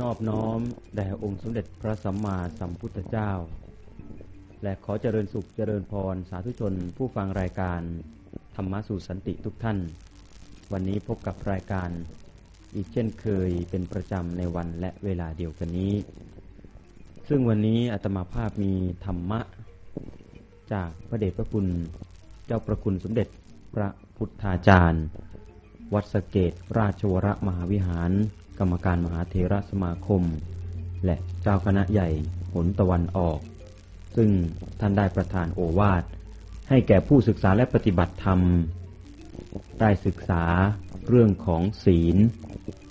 อนอบน้อมแด่องค์สมเด็จพระสัมมาสัมพุทธเจ้า และขอเจริญสุขเจริญพรสาธุชนผู้ฟังรายการ ธรรมะสู่สันติทุกท่าน วันนี้พบกับรายการ อีกเช่นเคยเป็นประจำในวันและเวลาเดียวกันนี้ ซึ่งวันนี้อาตมาภาพมีธรรมะ จากพระเดชพระคุณ เจ้าประคุณสมเด็จพระพุทธาจารย์ วัดสเกตราชวรมหาวิหาร กรรมการมหาเทระสมาคม และเจ้าคณะใหญ่หนตะวันออก ซึ่งท่านได้ประทานโอวาทให้แก่ผู้ศึกษาและปฏิบัติธรรม ได้ศึกษาเรื่องของศีล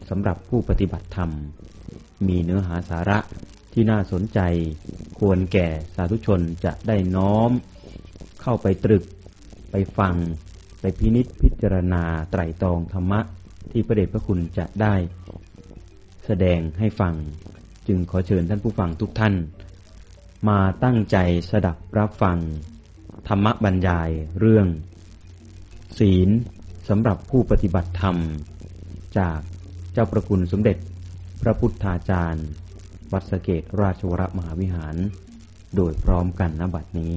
สำหรับผู้ปฏิบัติธรรม มีเนื้อหาสาระที่น่าสนใจ ควรแก่สาธุชนจะได้น้อม เข้าไปตรึก ไปฟัง ไปพินิษพิจารณาไตรตรองธรรมะ ที่พระเดชพระคุณจะได้ แสดงให้ฟัง จึงขอเชิญท่านผู้ฟังทุกท่าน มาตั้งใจสดับรับฟัง ธรรมบรรยายเรื่อง ศีลสำหรับผู้ปฏิบัติธรรม จากเจ้าประคุณสมเด็จพระพุทธาจารย์ วัดสะเกตราชวรมหาวิหาร โดยพร้อมกันณบัดนี้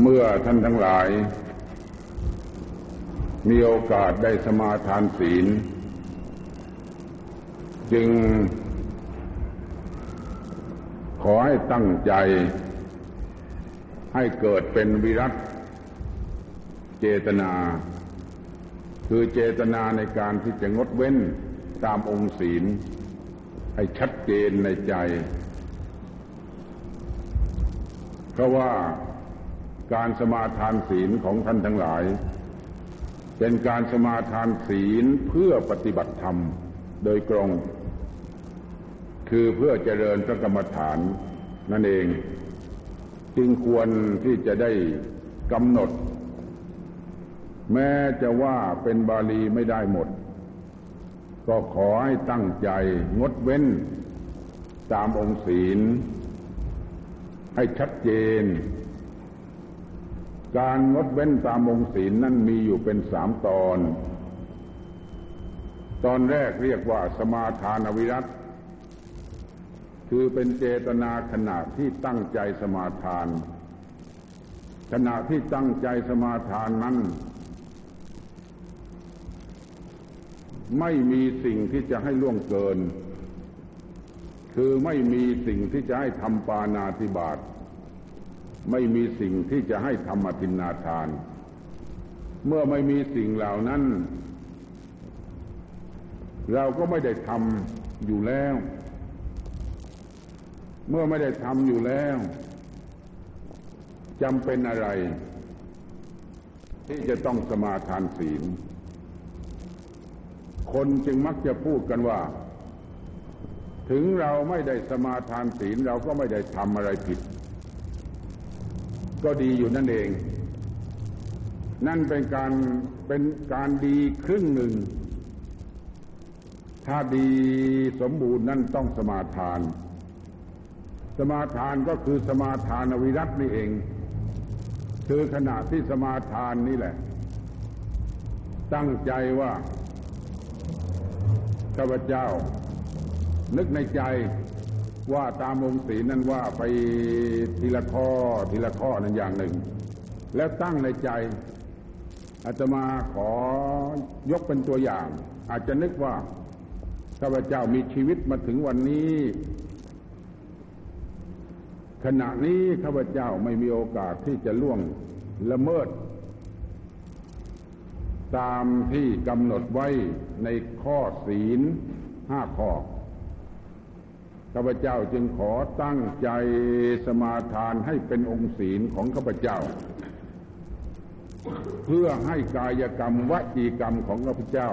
เมื่อท่านทั้งหลาย มีโอกาสได้สมาทานศีล จึง ขอให้ตั้งใจ ให้เกิดเป็นวิรัตเจตนา คือเจตนาในการที่จะงดเว้นตามองค์ศีล ให้ชัดเจนในใจ เพราะว่าการสมาทานศีลของท่านทั้งหลาย เป็นการสมาทานศีลเพื่อปฏิบัติธรรม โดยตรง คือเพื่อเจริญพระกรรมฐานนั่นเอง จึงควรที่จะได้กำหนด แม้จะว่าเป็นบาลีไม่ได้หมด ก็ขอให้ตั้งใจงดเว้น ตามองค์ศีล ให้ชัดเจน การงดเว้นตามองค์ศีลนั่นมีอยู่เป็นสามตอน ตอนแรกเรียกว่าสมาทานวิรัตคือเป็นเจตนาขณะที่ตั้งใจสมาทาน ขณะที่ตั้งใจสมาทานนั้น ไม่มีสิ่งที่จะให้ล่วงเกิน คือไม่มีสิ่งที่จะให้ทำปานาติบาตไม่มีสิ่งที่จะให้ทำอธินาทาน เมื่อไม่มีสิ่งเหล่านั้น เราก็ไม่ได้ทำอยู่แล้ว เมื่อไม่ได้ทำอยู่แล้วจำเป็นอะไร ที่จะต้องสมาทานศีล คนจึงมักจะพูดกันว่า ถึงเราไม่ได้สมาทานศีลเราก็ไม่ได้ทำอะไรผิด ก็ดีอยู่นั่นเอง นั่นเป็นการเป็นการดีครึ่งหนึ่ง ถ้าดีสมบูรณ์นั่นต้องสมาทาน สมาทานก็คือสมาทานวิรัตนี่เอง คือขณะที่สมาทานนี่แหละ ตั้งใจว่าข้าพเจ้า นึกในใจว่าตามองศีนั้นว่าไปทีละข้อทีละข้อนั้นอย่างหนึ่ง แล้วตั้งในใจ อาจจะมาขอยกเป็นตัวอย่าง อาจจะนึกว่า ข้าพเจ้ามีชีวิตมาถึงวันนี้ ขณะนี้ข้าพเจ้าไม่มีโอกาสที่จะล่วงละเมิด ตามที่กำหนดไว้ในข้อศีลห้าข้อข้าพเจ้าจึงขอตั้งใจสมาทานให้เป็นองค์ศีลของข้าพเจ้า เพื่อให้กายกรรมวจีกรรมของข้าพเจ้า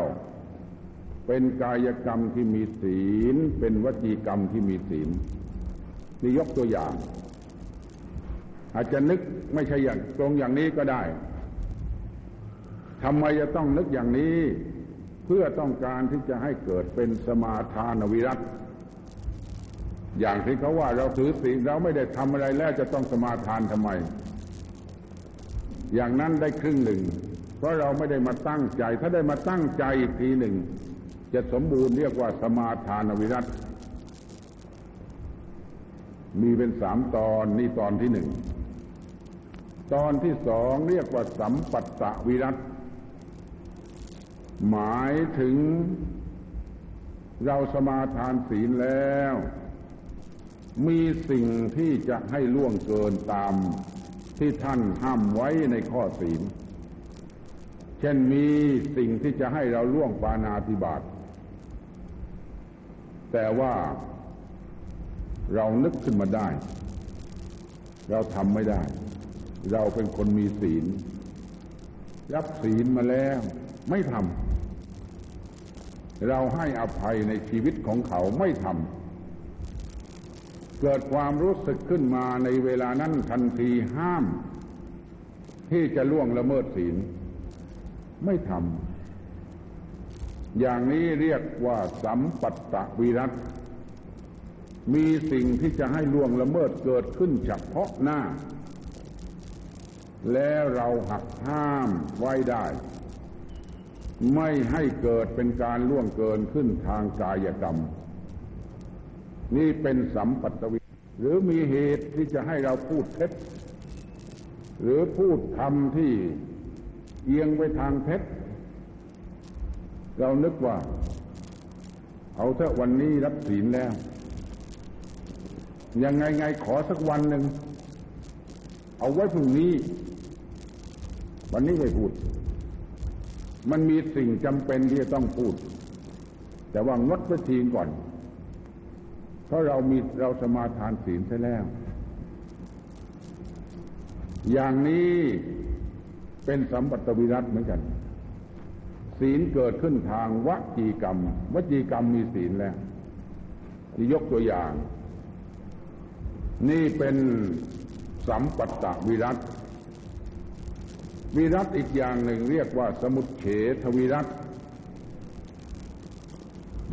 เป็นกายกรรมที่มีศีล เป็นวจีกรรมที่มีศีลนี่ยกตัวอย่าง อาจจะนึกไม่ใช่อย่างตรงอย่างนี้ก็ได้ทำไมจะต้องนึกอย่างนี้ เพื่อต้องการที่จะให้เกิดเป็นสมาทานวิรัตอย่างที่เขาว่าเราถือศีลเราไม่ได้ทำอะไรแล้วจะต้องสมาทานทำไม อย่างนั้นได้ครึ่งหนึ่ง เพราะเราไม่ได้มาตั้งใจ ถ้าได้มาตั้งใจอีกทีหนึ่ง จะสมบูรณ์เรียกว่าสมาทานวิรัตมีเป็นสามตอนนี่ตอนที่หนึ่ง ตอนที่สองเรียกว่าสัมปัตตวิรัตหมายถึงเราสมาทานศีลแล้ว มีสิ่งที่จะให้ล่วงเกินตามที่ท่านห้ามไว้ในข้อศีล เช่นมีสิ่งที่จะให้เราล่วงปานาธิบาต แต่ว่าเรานึกขึ้นมาได้ เราทำไม่ได้ เราเป็นคนมีศีล รับศีลมาแล้ว ไม่ทำเราให้อภัยในชีวิตของเขาไม่ทำเกิดความรู้สึกขึ้นมาในเวลานั้นทันทีห้าม ที่จะล่วงละเมิดศีล ไม่ทำ อย่างนี้เรียกว่าสัมปัตตวิรัตมีสิ่งที่จะให้ล่วงละเมิดเกิดขึ้นเฉพาะหน้า แล้วเราหักห้ามไว้ได้ ไม่ให้เกิดเป็นการล่วงเกินขึ้นทางกายกรรม นี่เป็นสัมปัตวิหรือมีเหตุที่จะให้เราพูดเท็จ หรือพูดคำที่เอียงไปทางเท็จ เรานึกว่า เอาเถอะวันนี้รับศีลแล้ว ยังไงไงขอสักวันหนึ่ง เอาไว้พรุ่งนี้ วันนี้ไม่พูด มันมีสิ่งจำเป็นที่จะต้องพูด แต่ว่างดไว้ทีก่อน เพราะเรามีเราสมาทานศีลใช่แล้ว อย่างนี้เป็นสัมปัตวิรัตเหมือนกัน ศีลเกิดขึ้นทางวจีกรรม วจีกรรมมีศีลแล้วที่ยกตัวอย่าง นี่เป็นสัมปัตตวิรัตวิรัตอีกอย่างหนึ่งเรียกว่าสมุทเฉทวิรัต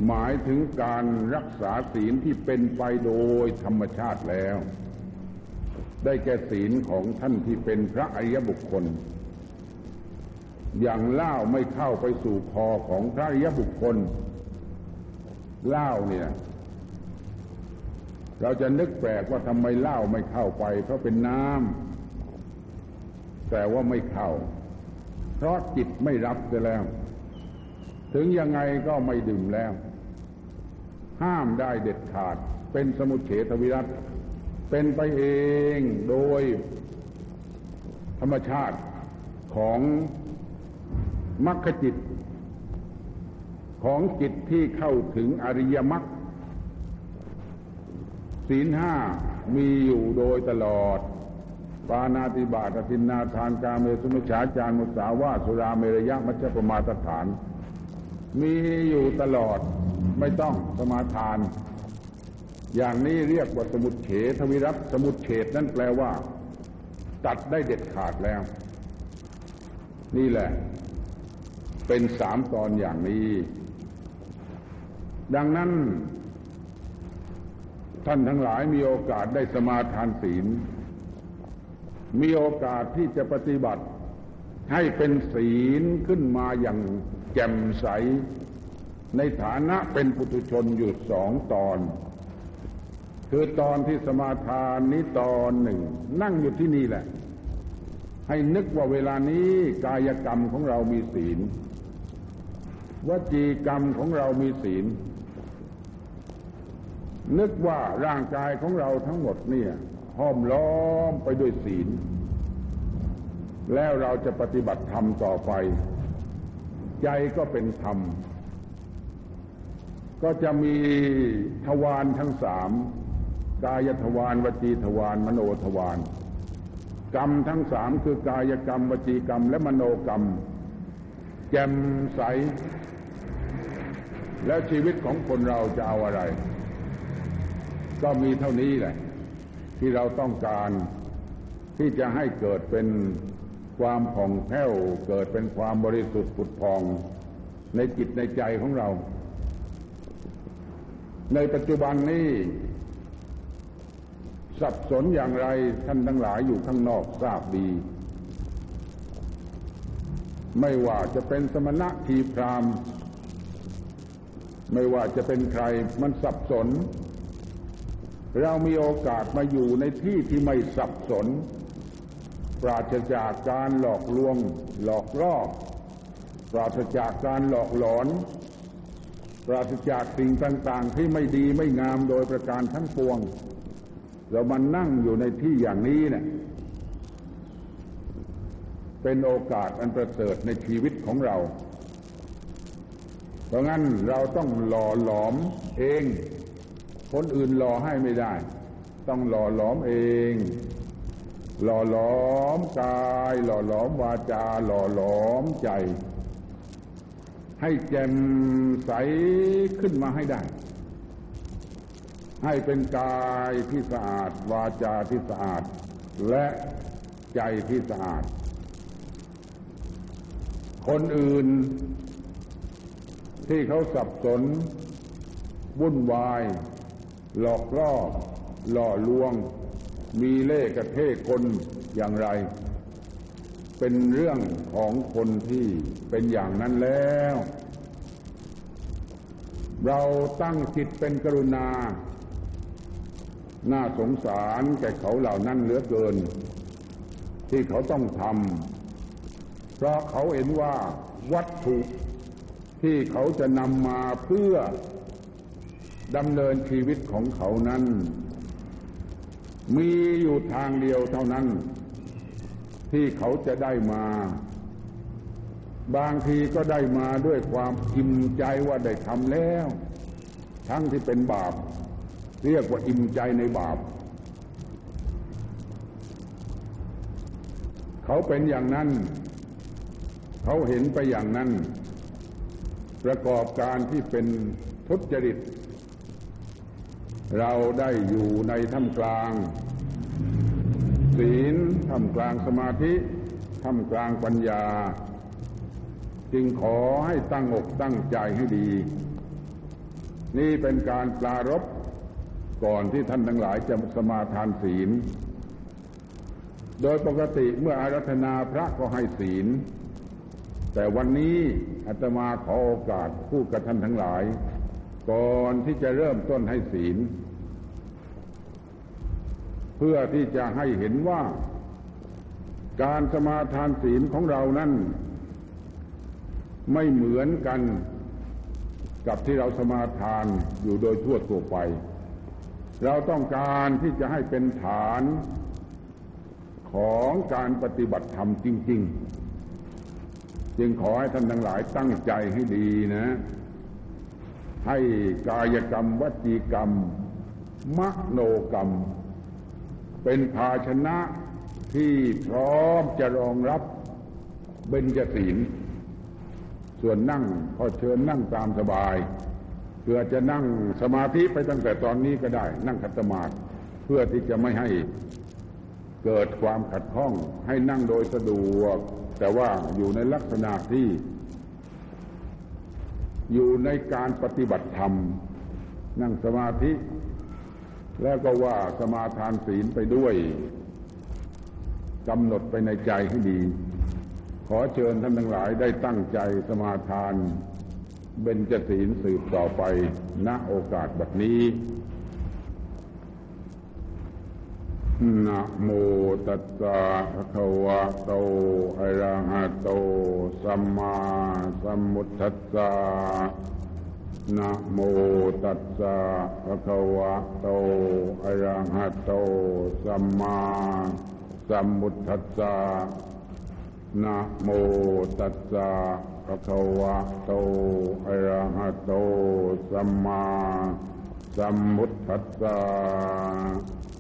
หมายถึงการรักษาศีลที่เป็นไปโดยธรรมชาติแล้ว ได้แก่ศีลของท่านที่เป็นพระอริยบุคคล อย่างเล่าไม่เข้าไปสู่คอของพระริยบุคคลเล่าเนี่ย เราจะนึกแปลกว่าทำไมเหล้าไม่เข้าไป เพราะเป็นน้ำแต่ว่าไม่เข้า เพราะจิตไม่รับไปแล้ว ถึงยังไงก็ไม่ดื่มแล้ว ห้ามได้เด็ดขาด เป็นสมุทเฉทวิรัตเป็นไปเองโดยธรรมชาติของ มรรคจิต ของจิตที่เข้าถึงอริยมรรคศีลห้ามีอยู่โดยตลอด ปานาติบาตทินนาทานกาเมสุมิชาจารมุสาวาสุราเมรยะมัชฌปมาตฐาน มีอยู่ตลอดไม่ต้องสมาทาน อย่างนี้เรียกว่าสมุดเฉทวิรัตสมุดเฉดนั่นแปลว่า ตัดได้เด็ดขาดแล้ว นี่แหละ เป็นสามตอนอย่างนี้ ดังนั้น ท่านทั้งหลายมีโอกาสได้สมาทานศีล มีโอกาสที่จะปฏิบัติ ให้เป็นศีลขึ้นมาอย่างแจ่มใส ในฐานะเป็นปุถุชนอยู่สองตอน คือตอนที่สมาทานนี้ตอนหนึ่ง นั่งอยู่ที่นี่แหละให้นึกว่าเวลานี้กายกรรมของเรามีศีล วจีกรรมของเรามีศีล นึกว่าร่างกายของเราทั้งหมดเนี่ยห้อมล้อมไปด้วยศีล แล้วเราจะปฏิบัติธรรมต่อไป ใจก็เป็นธรรม ก็จะมีทวารทั้งสามกายทวารวจีทวารมโนทวารกรรมทั้งสามคือกายกรรม วจีกรรม และมโนกรรม แจ่มใส แล้วชีวิตของคนเราจะเอาอะไร ก็มีเท่านี้แหละ ที่เราต้องการที่จะให้เกิดเป็นความผ่องแผ้วเกิดเป็นความบริสุทธิ์ผุดพองในจิตในใจของเรา ในปัจจุบันนี้ สับสนอย่างไรท่านทั้งหลายอยู่ข้างนอกทราบดี ไม่ว่าจะเป็นสมณะทีพรามไม่ว่าจะเป็นใครมันสับสน เรามีโอกาสมาอยู่ในที่ที่ไม่สับสน ปราศจากการหลอกลวง หลอกล่อปราศจากการหลอกหลอน ปราศจากสิ่งต่าง ๆ ที่ไม่ดีไม่งามโดยประการทั้งปวง เรามานั่งอยู่ในที่อย่างนี้เนี่ย เป็นโอกาสอันประเสริฐในชีวิตของเรา เพราะงั้นเราต้องหล่อหลอมเอง คนอื่นหล่อให้ไม่ได้ ต้องหล่อหลอมเอง หล่อหลอมกาย หล่อหลอมวาจา หล่อหลอมใจ ให้แจ่มใสขึ้นมาให้ได้ ให้เป็นกายที่สะอาด วาจาที่สะอาด และใจที่สะอาด คนอื่นที่เขาสับสน วุ่นวาย หลอกล่อหล่อลวง มีเล่กระเทศคนอย่างไร เป็นเรื่องของคนที่เป็นอย่างนั้นแล้ว เราตั้งจิตเป็นกรุณา น่าสงสารแก่เขาเหล่านั้นเหลือเกิน ที่เขาต้องทำ เพราะเขาเห็นว่าวัตถุที่เขาจะนำมาเพื่อดำเนินชีวิตของเขานั้น มีอยู่ทางเดียวเท่านั้น ที่เขาจะได้มา บางทีก็ได้มาด้วยความอิ่มใจว่าได้ทำแล้ว ทั้งที่เป็นบาป เรียกว่าอิ่มใจในบาป เขาเป็นอย่างนั้น เขาเห็นไปอย่างนั้น ประกอบการที่เป็นทุจริต เราได้อยู่ในท่ามกลาง ศีลท่ามกลางสมาธิท่ามกลางปัญญา จึงขอให้ตั้งอกตั้งใจให้ดี นี่เป็นการปลารบก่อนที่ท่านทั้งหลายจะสมาทานศีล โดยปกติเมื่ออารัธนาพระก็ให้ศีล แต่วันนี้อาตมาขอโอกาสพูดกับท่านทั้งหลาย ก่อนที่จะเริ่มต้นให้ศีล เพื่อที่จะให้เห็นว่า การสมาทานศีลของเรานั้น ไม่เหมือนกันกับที่เราสมาทานอยู่โดยทั่วทั่วไป เราต้องการที่จะให้เป็นฐานของการปฏิบัติธรรมจริง ๆ จึงขอให้ท่านทั้งหลายตั้งใจให้ดีนะ ให้กายกรรมวจีกรรม มโนกรรม เป็นภาชนะที่พร้อมจะรองรับเบญจศีลส่วนนั่งก็เชิญนั่งตามสบาย เพื่อจะนั่งสมาธิไปตั้งแต่ตอนนี้ก็ได้ นั่งขัดสมาธิเพื่อที่จะไม่ให้เกิดความขัดข้องให้นั่งโดยสะดวก แต่ว่าอยู่ในลักษณะที่ อยู่ในการปฏิบัติธรรม นั่งสมาธิ แล้วก็ว่าสมาทานศีลไปด้วยกำหนดไปในใจให้ดี ขอเชิญท่านทั้งหลายได้ตั้งใจสมาทาน เบญจศีลสืบต่อไปณโอกาสแบบนี้ นะโมตัสสะภะคะวะโตอะระหะโต สัมมาสัมพุทธัสสะนะโมตัสสะภะคะวะโตอะระหะโต สัมมาสัมพุทธัสสะนะโมตัสสะภะคะวะโตอะระหะโต สัมมาสัมพุทธัสสะ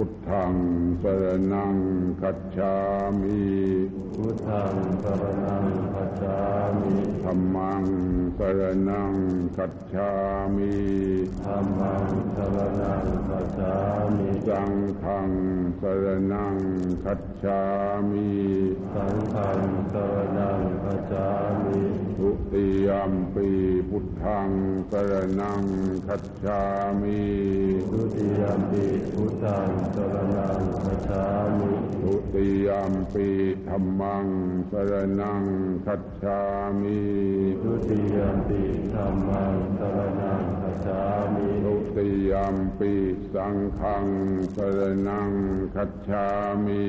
พุทธังสรนังคัจฉามิพุทธังสรนังคัจฉามิธัมมังสรนังคัจฉามิธัมมังสรณังคัจฉามิสังฆังสรนังคัจฉามิสังฆังสรณังคัจฉามิทุติยมปีพุทธังสรนังคัจฉามิทุติยมปิพุทธังสรณังคัจฉามิทุติยมปีธัมมังสรนังคัจฉามิทุติยมปิธัมมังสรณังคัจฉามิทุติยมปีสังฆังสรนังคัจฉามิ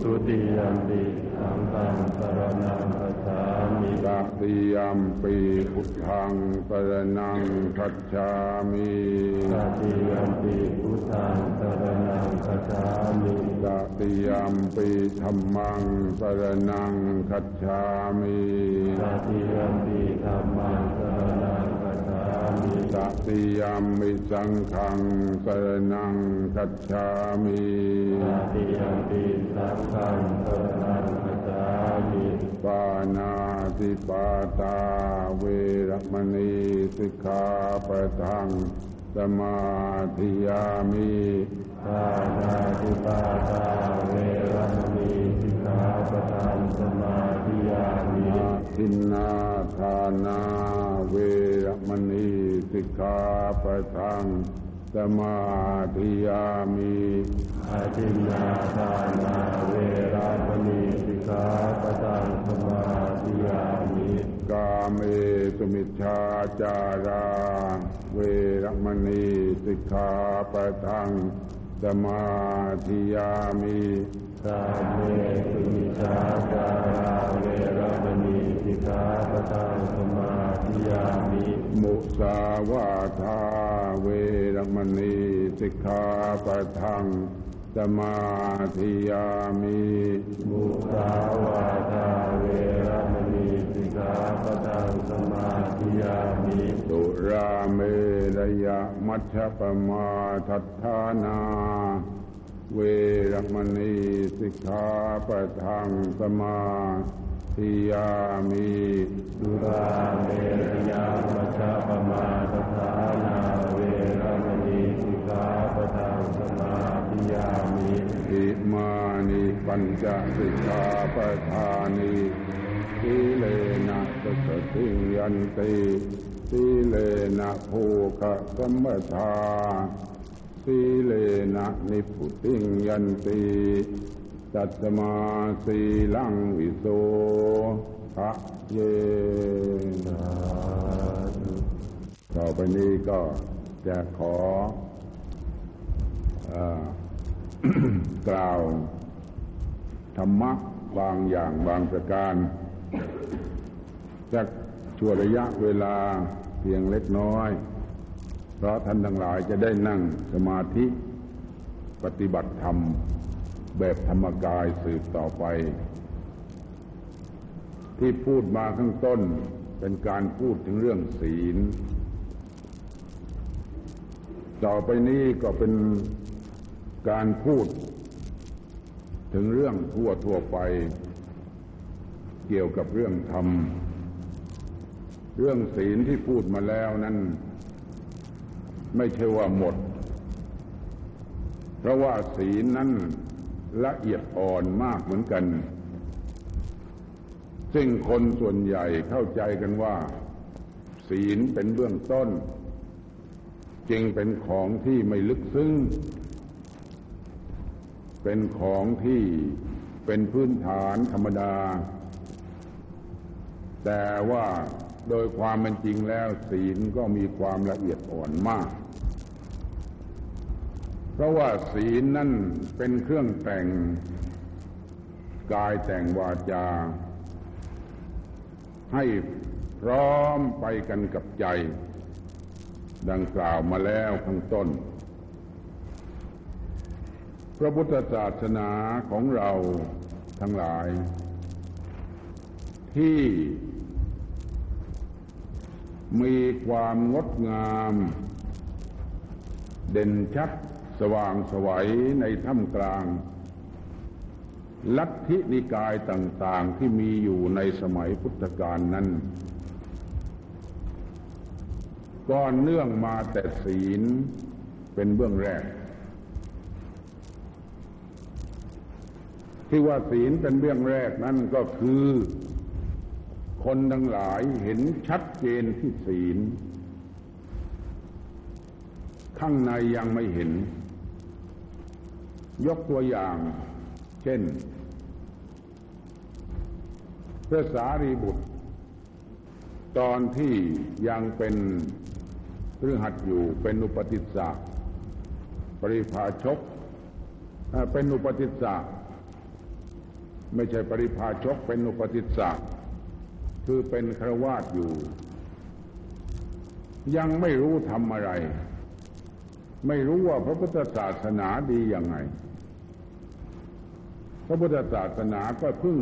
ทุติยมปิสังฆังสรณัง คัจฉามิตติยมปีพุทธังสรนังคัจฉามิตติยมปิพุทธังสรณังคัจฉามิตติยมปีธัมมังสรนังคัจฉามิตติยมปิธัมมังสรณังคัจฉามิตติยมปิสังฆังสรนังคัจฉามิตติยมปิสังฆังสรณังคัจฉามิ ปานาติปาตาเวรมณีสิกขาปะทังสมาธิยามิปานาติปาตาเวรมณีสิกขาปะทังสมาธิยามิอาทินนาทานาเวรมณีสิกขาปะทังสมาธิยามิอาทินนาทานาเวรมณีสิกขาปะทังสมาธิยามิ กาเม สุมิชาจารา เวรมณีสิกขาปะทังสมาธิยามิสาเมสุมิชาจาราเวรมณีสิกขาปะทังสมาธิยามิมุสาวาทาเวรมณีสิกขาปะทังสมาธิยามิมุสาวาทาเวราปะทังสมาธิยามิสุราเมรยะมัชฌปมาทัฏฐานา เวรมณีสิกขาปะทังสมาธิยามิสุราเมรยามัชฌปมาทฐานาเวรมณีสิกขาปะทังสมาธิยามิอิมานิปัญจสิกขาปะทานิสีเลนะ สสติยันติสีเลนะภูคสัมทาสีเลนะนิพุติงยันติตัตมาสีลังวิโสภะเยต่อไปนี้ก็จะขอเออกล่าวธรรมะบางอย่างบางประการจาก ชั่วระยะเวลาเพียงเล็กน้อย เพราะท่านทั้งหลายจะได้นั่งสมาธิ ปฏิบัติธรรมแบบธรรมกายสืบต่อไป ที่พูดมาข้างต้นเป็นการพูดถึงเรื่องศีล ต่อไปนี้ก็เป็นการพูด ถึงเรื่องทั่วทั่วไป เกี่ยวกับเรื่องธรรม เรื่องศีลที่พูดมาแล้วนั้น ไม่ใช่ว่าหมด เพราะว่าศีลนั้นละเอียดอ่อนมากเหมือนกัน ซึ่งคนส่วนใหญ่เข้าใจกันว่า ศีลเป็นเบื้องต้น จึงเป็นของที่ไม่ลึกซึ้ง เป็นของที่เป็นพื้นฐานธรรมดา แต่ว่า โดยความเป็นจริงแล้วศีลก็มีความละเอียดอ่อนมาก เพราะว่าศีลนั่นเป็นเครื่องแต่งกายแต่งวาจา ให้พร้อมไปกันกับใจ ดังกล่าวมาแล้วข้างต้น พระพุทธศาสนาของเราทั้งหลาย ที่ มีความงดงาม เด่นชัดสว่างสวัยในถ้ำกลาง ลัทธินิกายต่างๆที่มีอยู่ในสมัยพุทธกาลนั้นก้อนเนื่องมาแต่ศีลเป็นเบื้องแรก ที่ว่าศีลเป็นเบื้องแรกนั่นก็คือ คนทั้งหลายเห็นชัดเจนที่ศีล ข้างในยังไม่เห็น ยกตัวอย่าง เช่นพระสารีบุตร ตอนที่ยังเป็นเรื่องหัดอยู่เป็นอุปติสสะปริภาชกเป็นอุปติสสะไม่ใช่ปริภาชกเป็นอุปติสสะ คือเป็นครวาสอยู่ ยังไม่รู้ทำอะไร ไม่รู้ว่าพระพุทธศาสนาดียังไง พระพุทธศาสนาก็เพิ่ง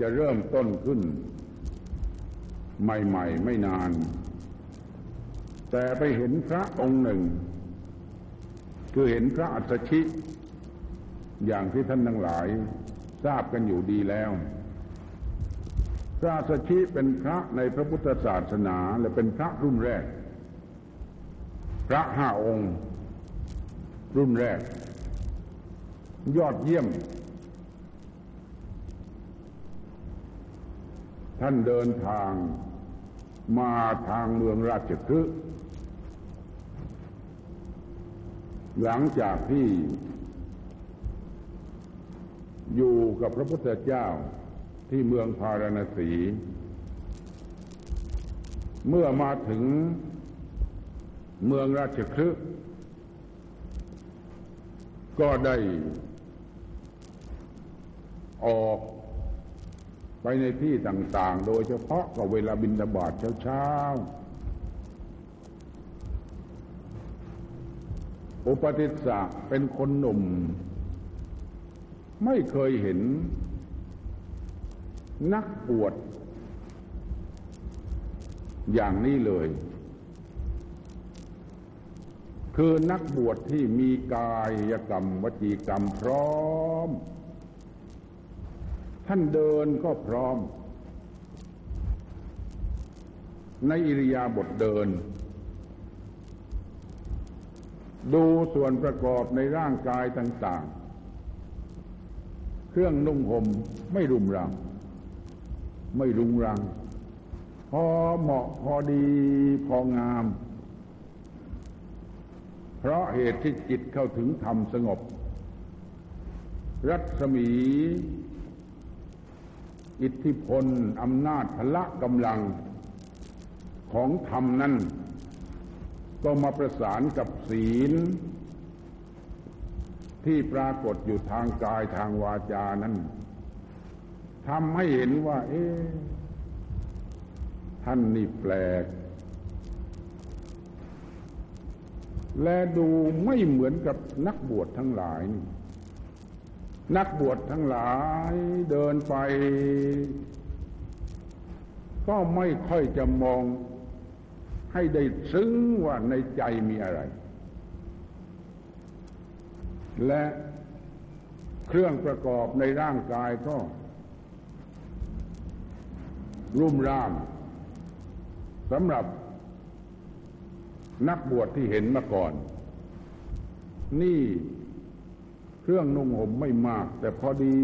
จะเริ่มต้นขึ้น ใหม่ๆ ไม่นาน แต่ไปเห็นพระองค์หนึ่ง คือเห็นพระอัศชิ อย่างที่ท่านทั้งหลายทราบกันอยู่ดีแล้ว ระอัศชิเป็นพระในพระพุทธศาสนาและเป็นพระรุ่นแรก พระห้าองค์ รุ่นแรก ยอดเยี่ยม ท่านเดินทางมาทางเมืองราชคฤห์หลังจากที่อยู่กับพระพุทธเจ้า ที่เมืองพาราณสี เมื่อมาถึงเมืองราชคฤห์ก็ได้ออกไปในที่ต่างๆ โดยเฉพาะกับเวลาบินทบาทเช้าๆ อุปติสสะเป็นคนหนุ่ม ไม่เคยเห็น นักบวชอย่างนี้เลย คือนักบวชที่มีกายกรรมวจีกรรมพร้อม ท่านเดินก็พร้อม ในอิริยาบถเดิน ดูส่วนประกอบในร่างกายต่าง ๆ เครื่องนุ่งห่มไม่รุมรัง ไม่รุงรัง พอเหมาะพอดีพองาม เพราะเหตุที่จิตเข้าถึงธรรมสงบ รัศมี อิทธิพลอำนาจพละกำลังของธรรมนั้น ก็มาประสานกับศีล ที่ปรากฏอยู่ทางกายทางวาจานั้น ทำให้เห็นว่า เอ๊ท่านนี่แปลก และดูไม่เหมือนกับนักบวชทั้งหลายนี่นักบวชทั้งหลายเดินไป ก็ไม่ค่อยจะมองให้ได้ซึ้งว่าในใจมีอะไร และเครื่องประกอบในร่างกายก็ รุ่มร่ามสำหรับนักบวชที่เห็นมาก่อน นี่เครื่องนุ่งห่มไม่มาก แต่พอดี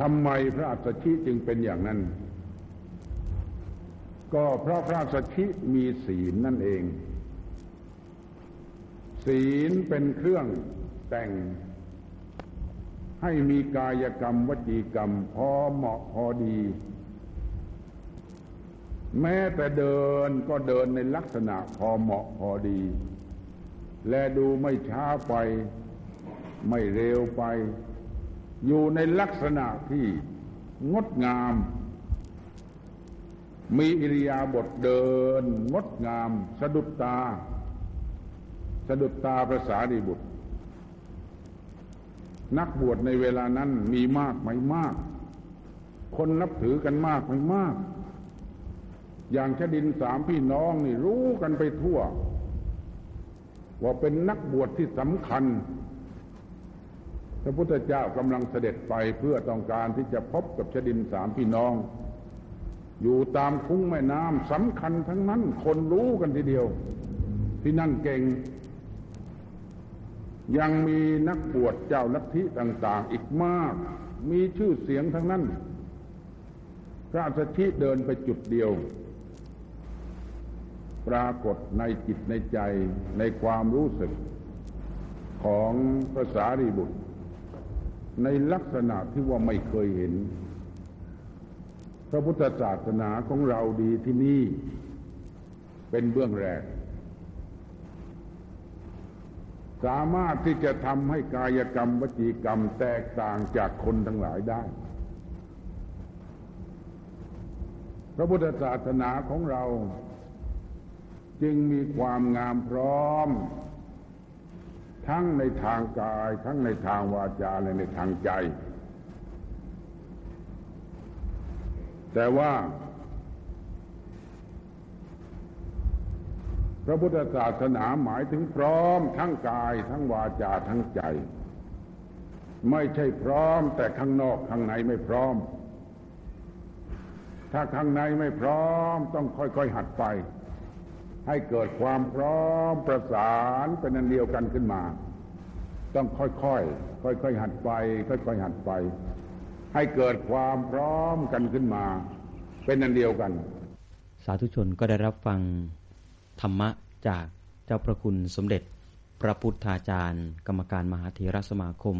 ทำไมพระอัสสชิจึงเป็นอย่างนั้น ก็เพราะพระสัชชิมีศีลนั่นเอง ศีลเป็นเครื่องแต่ง ให้มีกายกรรมวจีกรรม พอเหมาะพอดี แม้แต่เดินก็เดินในลักษณะพอเหมาะพอดี และดูไม่ช้าไป ไม่เร็วไป อยู่ในลักษณะที่งดงาม มีอิริยาบถเดิน งดงาม สะดุดตา สะดุดตาพระสารีบุตร นักบวชในเวลานั้นมีมากไหมมาก คนนับถือกันมากไหมมาก อย่างชดินสามพี่น้องนี่รู้กันไปทั่ว ว่าเป็นนักบวชที่สำคัญ พระพุทธเจ้ากำลังเสด็จไปเพื่อต้องการที่จะพบกับชดินสามพี่น้อง อยู่ตามคุ้งแม่น้ำสำคัญทั้งนั้น คนรู้กันทีเดียว ที่นั่นเก่ง ยังมีนักบวชเจ้าลัทธิต่าง ๆ อีกมาก มีชื่อเสียงทั้งนั้น พระสัชชิเดินไปจุดเดียว ปรากฏในจิตในใจในความรู้สึก ของภาษารีบุตร ในลักษณะที่ว่าไม่เคยเห็น พระพุทธศาสนาของเราดีที่นี่ เป็นเบื้องแรก สามารถที่จะทำให้กายกรรมวจีกรรมแตกต่างจากคนทั้งหลายได้ พระพุทธศาสนาของเรา จึงมีความงามพร้อม ทั้งในทางกาย ทั้งในทางวาจาและในทางใจ แต่ว่า พระพุทธศาสนาหมายถึงพร้อมทั้งกายทั้งวาจาทั้งใจ ไม่ใช่พร้อม แต่ข้างนอกข้างในไม่พร้อม ถ้าข้างในไม่พร้อม ต้องค่อยๆหัดไป ให้เกิดความพร้อมประสานเป็นอันเดียวกันขึ้นมา ต้องค่อยๆค่อยๆหัดไป ค่อยๆหัดไป ให้เกิดความพร้อมกันขึ้นมา เป็นอันเดียวกัน สาธุชนก็ได้รับฟัง ธรรมะจากเจ้าประคุณสมเด็จ พระพุทธาจารย์ กรรมการมหาเถรสมาคม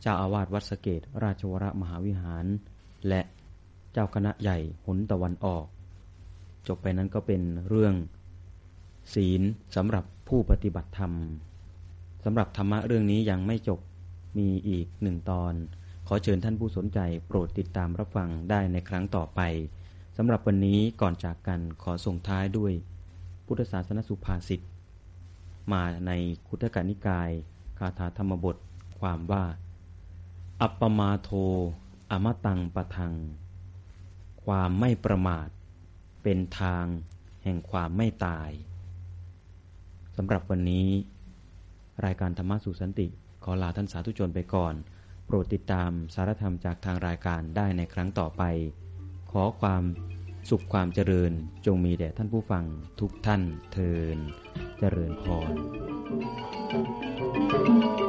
เจ้าอาวาสวัดสเกต ราชวรมหาวิหาร และเจ้าคณะใหญ่หนตะวันออก จบไปนั้นก็เป็นเรื่องศีลสำหรับผู้ปฏิบัติธรรมสำหรับธรรมะเรื่องนี้ยังไม่จบมีอีกหนึ่งตอน ขอเชิญท่านผู้สนใจโปรดติดตามรับฟังได้ในครั้งต่อไปสำหรับวันนี้ก่อนจากกันขอส่งท้ายด้วย พุทธศาสนสุภาษิตมาในคุตกานิกายคาถาธรรมบทความว่า อัปปมาโท อมตังปะทัง ความไม่ประมาท เป็นทางแห่งความไม่ตายสำหรับวันนี้ รายการธรรมะสู่สันติ ขอลาท่านสาธุชนไปก่อน โปรดติดตามสารธรรมจากทางรายการได้ในครั้งต่อไป ขอความ สุขความเจริญจงมีแด่ท่านผู้ฟังทุกท่านเทินเจริญพร Thank you.